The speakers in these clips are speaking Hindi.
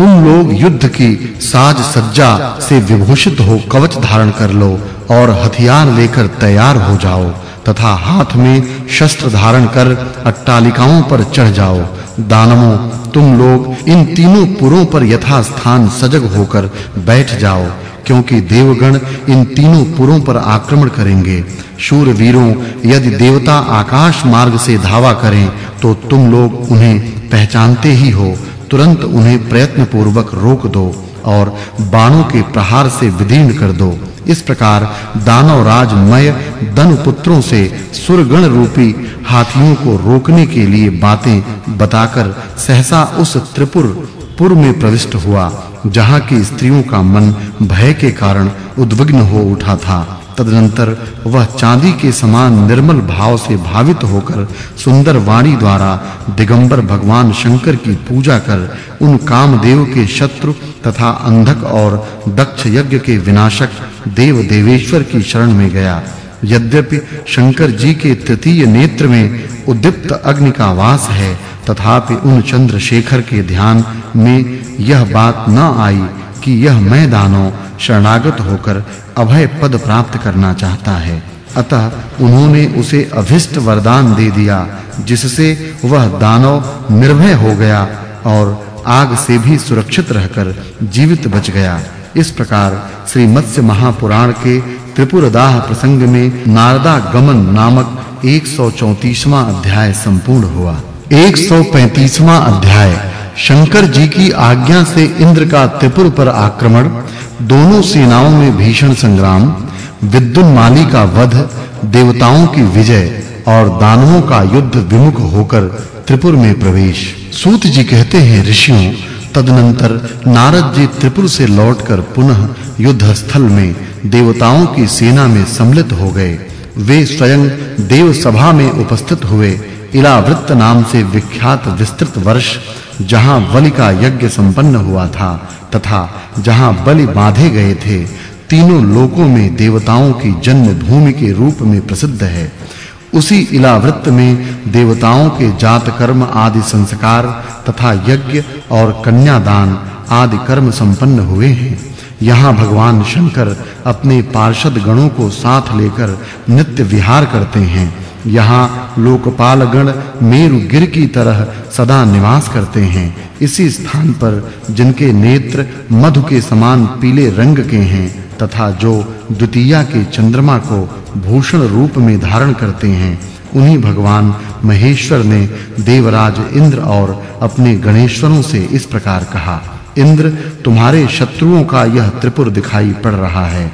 तुम लोग युद्ध की साज सज्जा से विभूषित हो कवच धारण कर लो और हथियार लेकर तैयार हो जाओ, तथा हाथ में शस्त्र धारण कर अट्टालिकाओं पर चढ़ जाओ। दानवों, तुम लोग इन तीनों पुरों पर यथा स्थान सजग होकर बैठ जाओ, क्योंकि देवगण इन तीनों पुरों पर आक्रमण करेंगे। शूरवीरों, यदि देवता आकाश मार्ग से धावा करें तो तुम लोग उन्हें पहचानते ही हो तुरंत उन्हें प्रयत्न पूर्वक रोक दो और बाणों के प्रहार से विदीर्ण कर दो। इस प्रकार दानव राज मय दन पुत्रों से सुरगण रूपी हाथियों को रोकने के लिए बातें बताकर सहसा उस त्रिपुर, पुर में प्रविष्ट हुआ, जहाँ की स्त्रियों का मन भय के कारण उद्विग्न हो उठा था। तदनंतर वह चांदी के समान निर्मल भाव से भावित होकर सुंदर वाणी द्वारा दिगंबर भगवान शंकर की पूजा कर उन कामदेव के शत्रु तथा अंधक और दक्ष यज्ञ के विनाशक देव देवेश्वर की शरण में गया। यद्यपि शंकर जी के तृतीय नेत्र में उद्दीप्त अग्नि का वास है, तथापि उन चंद्रशेखर के ध्यान में यह बात न आई कि यह मैं दानव शरणागत होकर अभय पद प्राप्त करना चाहता है। अतः उन्होंने उसे अभिष्ट वरदान दे दिया, जिससे वह दानव निर्भय हो गया और आग से भी सुरक्षित रहकर जीवित बच गया। इस प्रकार श्री मत्स्य महापुराण के त्रिपुरदाह प्रसंग में नारदा गमन नामक 134वां अध्याय संपूर्ण हुआ। 135वां अध्याय शंकर जी की आज्ञा से इंद्र का त्रिपुर पर आक्रमण, दोनों सेनाओं में भीषण संग्राम विद्युन्माली का वध, देवताओं की विजय और दानवों का युद्ध विमुख होकर त्रिपुर में प्रवेश। सूत जी कहते हैं, ऋषियों, तदनंतर नारद जी त्रिपुर से लौटकर पुनः युद्ध स्थल में देवताओं की सेना में सम्मिलित हो गए। वे स्वयं देव सभा में उपस्थित हुए, इलावृत्त नाम से विख्यात विस्तृत वर्ष जहाँ बलि का यज्ञ संपन्न हुआ था तथा जहाँ बलि बांधे गए थे, तीनों लोकों में देवताओं की जन्म भूमि के रूप में प्रसिद्ध है। उसी इलावृत्त में देवताओं के जात कर्म आदि संस्कार तथा यज्ञ और कन्यादान आदि कर्म संपन्न हुए हैं। यहाँ भगवान शंकर अपने पार्षद गणों को साथ लेकर नित्य विहार करते हैं। यहाँ लोकपाल गण मेरु गिर की तरह सदा निवास करते हैं। इसी स्थान पर जिनके नेत्र मधु के समान पीले रंग के हैं तथा जो द्वितीया के चंद्रमा को भूषण रूप में धारण करते हैं, उन्हीं भगवान महेश्वर ने देवराज इंद्र और अपने गणेश्वरों से इस प्रकार कहा, इंद्र, तुम्हारे शत्रुओं का यह त्रिपुर दिखाई पड़ रहा है।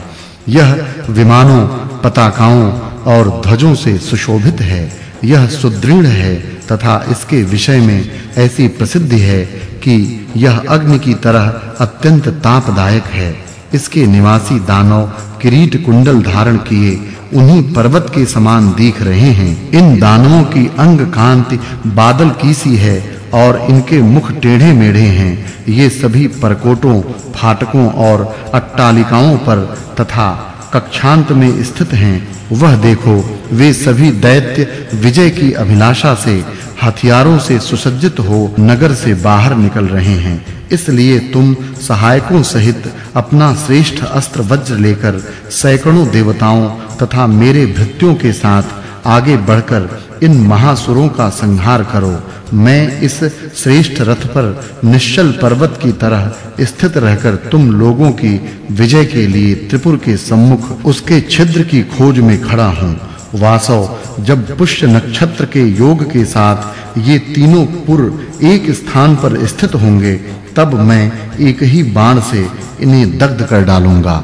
यह विमानों, पताकाओं और ध्वजों से सुशोभित है। यह सुदृढ़ है तथा इसके विषय में ऐसी प्रसिद्धि है कि यह अग्नि की तरह अत्यंत तापदायक है। इसके निवासी दानव किरीट कुंडल धारण किए उन्हीं पर्वत के समान दिख रहे हैं। इन दानवों की अंग कांति बादल की सी है और इनके मुख टेढ़े मेढ़े हैं। ये सभी परकोटों, फाटकों और अट्टालिकाओं पर तथा कक्षांत में स्थित हैं, वह देखो, वे सभी दैत्य विजय की अभिलाषा से, हथियारों से सुसज्जित हो नगर से बाहर निकल रहे हैं। इसलिए तुम सहायकों सहित अपना श्रेष्ठ अस्त्र वज्र लेकर सैकड़ों देवताओं तथा मेरे भृत्यों के साथ आगे बढ़कर इन महासुरों का संहार करो। मैं इस श्रेष्ठ रथ पर निश्चल पर्वत की तरह स्थित रहकर तुम लोगों की विजय के लिए त्रिपुर के सम्मुख उसके छिद्र की खोज में खड़ा हूँ। वासव, जब पुष्य नक्षत्र के योग के साथ ये तीनों पुर एक स्थान पर स्थित होंगे, तब मैं एक ही बाण से इन्हें दग्ध कर डालूँगा।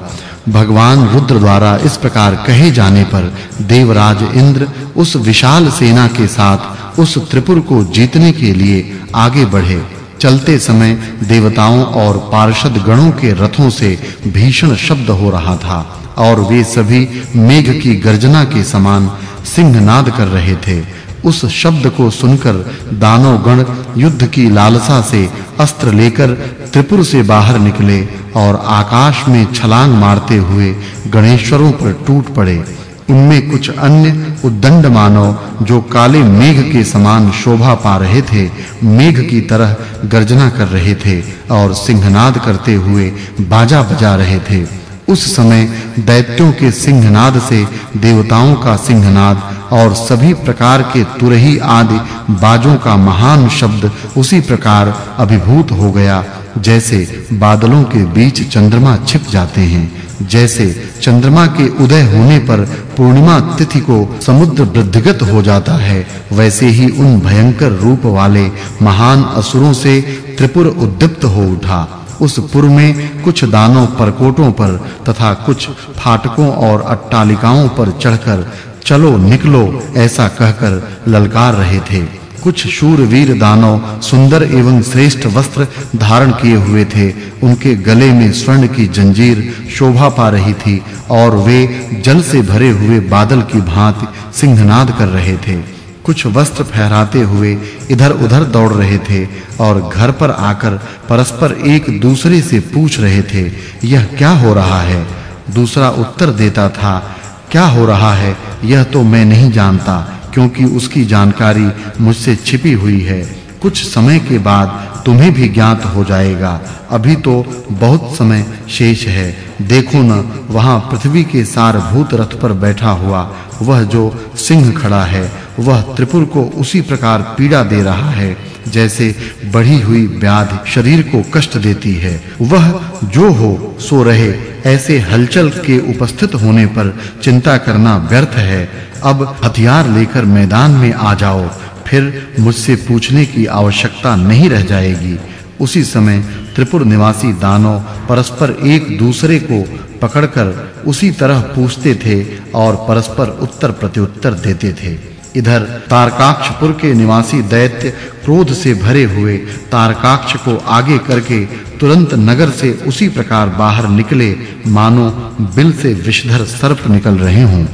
भगवान रुद्र द्वारा इस प्रकार कहे जाने पर देवराज इंद्र उस विशाल सेना के साथ उस त्रिपुर को जीतने के लिए आगे बढ़े। चलते समय देवताओं और पार्षद गणों के रथों से भीषण शब्द हो रहा था और वे सभी मेघ की गर्जना के समान सिंहनाद कर रहे थे। उस शब्द को सुनकर दानव गण युद्ध की लालसा से अस्त्र लेकर त्रिपुर से बाहर निकले और आकाश में छलांग मारते हुए गणेश्वरों पर टूट पड़े। उनमें कुछ अन्य उद्दंड मानव जो काले मेघ के समान शोभा पा रहे थे, मेघ की तरह गर्जना कर रहे थे और सिंहनाद करते हुए बाजा बजा रहे थे। उस समय दैत्यों के सिंहनाद से, देवताओं का सिंहनाद और सभी प्रकार के तुरही आदि बाजों का महान शब्द उसी प्रकार अभिभूत हो गया, जैसे बादलों के बीच चंद्रमा छिप जाते हैं, जैसे चंद्रमा के उदय होने पर पूर्णिमा तिथि को समुद्र वृद्धिगत हो जाता है, वैसे ही उन भयंकर रूप वाले महान असुरों से त्रिपुर उद्दीप्त हो उठा। उस पुर में कुछ दानों परकोटों पर तथा कुछ फाटकों और अट्टालिकाओं पर चढ़कर, चलो निकलो, ऐसा कहकर ललकार रहे थे। कुछ शूरवीर दानव सुंदर एवं श्रेष्ठ वस्त्र धारण किए हुए थे। उनके गले में स्वर्ण की जंजीर शोभा पा रही थी और वे जल से भरे हुए बादल की भांति सिंहनाद कर रहे थे। कुछ वस्त्र फहराते हुए इधर-उधर दौड़ रहे थे और घर पर आकर परस्पर एक दूसरे से पूछ रहे थे, यह क्या हो रहा है? दूसरा उत्तर देता था, क्या हो रहा है? यह तो मैं नहीं जानता, क्योंकि उसकी जानकारी मुझसे छिपी हुई है। कुछ समय के बाद तुम्हें भी ज्ञात हो जाएगा। अभी तो बहुत समय शेष है। देखो न, वहाँ पृथ्वी के सारभूत रथ पर बैठा हुआ, वह जो सिंह खड़ा है, वह त्रिपुर को उसी प्रकार पीड़ा दे रहा है, जैसे बढ़ी हुई व्याधि शरीर को कष्ट देती है। वह जो हो, सो रहे। ऐसे हलचल के उपस्थित होने पर चिंता करना व्यर्थ है। अब हथियार लेकर मैदान में आ जाओ। फिर मुझसे पूछने की आवश्यकता नहीं रह जाएगी। उसी समय त्रिपुर निवासी दानव परस्पर एक दूसरे को पकड़कर उसी तरह पूछते थे और परस्पर उत्तर प्रत्युत्तर देते थे। इधर तारकाक्षपुर के निवासी दैत्य क्रोध से भरे हुए तारकाक्ष को आगे करके तुरंत नगर से उसी प्रकार बाहर निकले। मानो बिल से विषधर सर्प निकल रहे हों।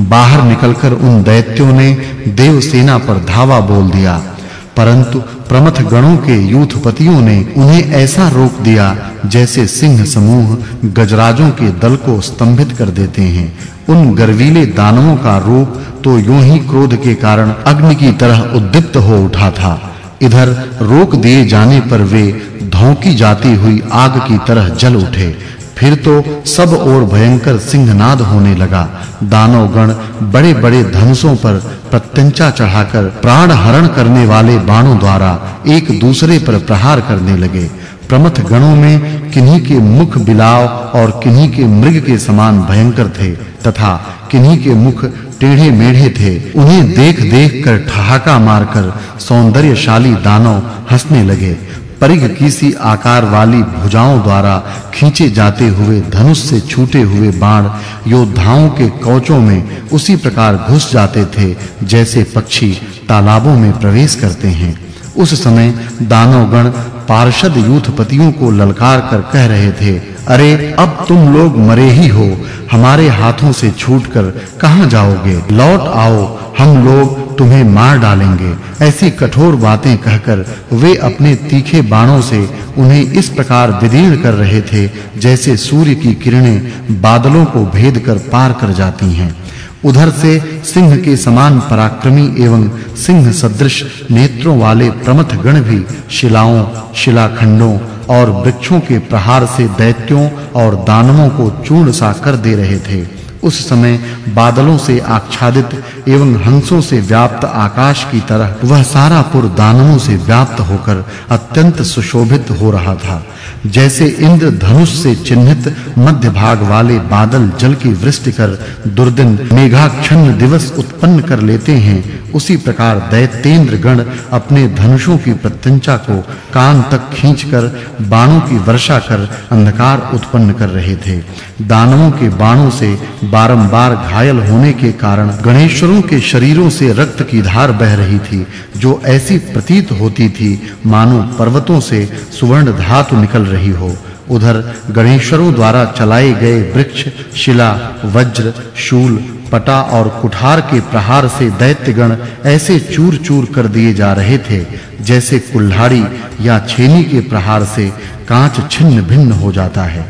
बाहर निकलकर उन दैत्यों ने देव सेना पर धावा बोल दिया। परंतु प्रमथ गणों के यूथपतियों ने उन्हें ऐसा रोक दिया जैसे सिंह समूह गजराजों के दल को स्तंभित कर देते हैं। उन गर्वीले दानवों का रूप तो यूँ ही क्रोध के कारण अग्नि की तरह उद्दीप्त हो उठा था। इधर रोक दिए जाने पर वे धौंकी जाती हुई आग की तरह जल उठे। फिर तो सब ओर भयंकर सिंहनाद होने लगा। दानव गण बड़े-बड़े धनुषों पर प्रत्यंचा चढ़ाकर प्राण हरण करने वाले बाणों द्वारा एक दूसरे पर प्रहार करने लगे। प्रमथ गणों में किन्हीं के मुख बिलाव और किन्हीं के मृग के समान भयंकर थे तथा किन्हीं के मुख टेढ़े मेढ़े थे। उन्हें देख-देख कर ठहाका मारकर सौंदर्यशाली दानव हंसने लगे। परिघ किसी आकार वाली भुजाओं द्वारा खींचे जाते हुए धनुष से छूटे हुए बाण योद्धाओं के कवचों में उसी प्रकार घुस जाते थे, जैसे पक्षी तालाबों में प्रवेश करते हैं। उस समय दानवगण पार्षद यूथपतियों को ललकार कर कह रहे थे अरे, अब तुम लोग मरे ही हो। हमारे हाथों से छूटकर कहाँ जाओगे? लौट आओ, हम लोग तुम्हें मार डालेंगे। ऐसी कठोर बातें कहकर वे अपने तीखे बाणों से उन्हें इस प्रकार विदीर्ण कर रहे थे, जैसे सूर्य की किरणें बादलों को भेद कर पार कर जाती हैं। उधर से सिंह के समान पराक्रमी एवं सिंह सदृश नेत्रों वाले प्रमथ गण भी शिलाओं, शिलाखंडों और वृक्षों के प्रहार से दैत्यों और दानवों को चूर्ण सा कर दे रहे थे। उस समय बादलों से आच्छादित एवं हंसों से व्याप्त आकाश की तरह वह सारा पुर दानवों से व्याप्त होकर अत्यंत सुशोभित हो रहा था। जैसे इंद्र धनुष से चिन्हित मध्य भाग वाले बादल जल की वृष्टि कर दुर्दिन मेघाक्षण दिवस उत्पन्न कर लेते हैं उसी प्रकार दैत्येंद्र गण अपने धनुषों की प्रत्यंचा को कान तक खींचकर, बाणों की वर्षा कर, अंधकार उत्पन्न कर रहे थे। दानवों के बाणों से बारंबार घायल होने के कारण गणेश्वरों के शरीरों से रक्त की धार बह रही थी, जो ऐसी प्रतीत होती थी, मानो पर्वतों से सुवर्ण धातु निकल रही हो। उधर गणेशरों द्वारा चलाए गए वृक्ष, शिला, वज्र, शूल, पटा और कुठार के प्रहार से दैत्यगण ऐसे चूर-चूर कर दिए जा रहे थे, जैसे कुल्हाड़ी या छेनी के प्रहार से कांच छिन्न भिन्न हो जाता है।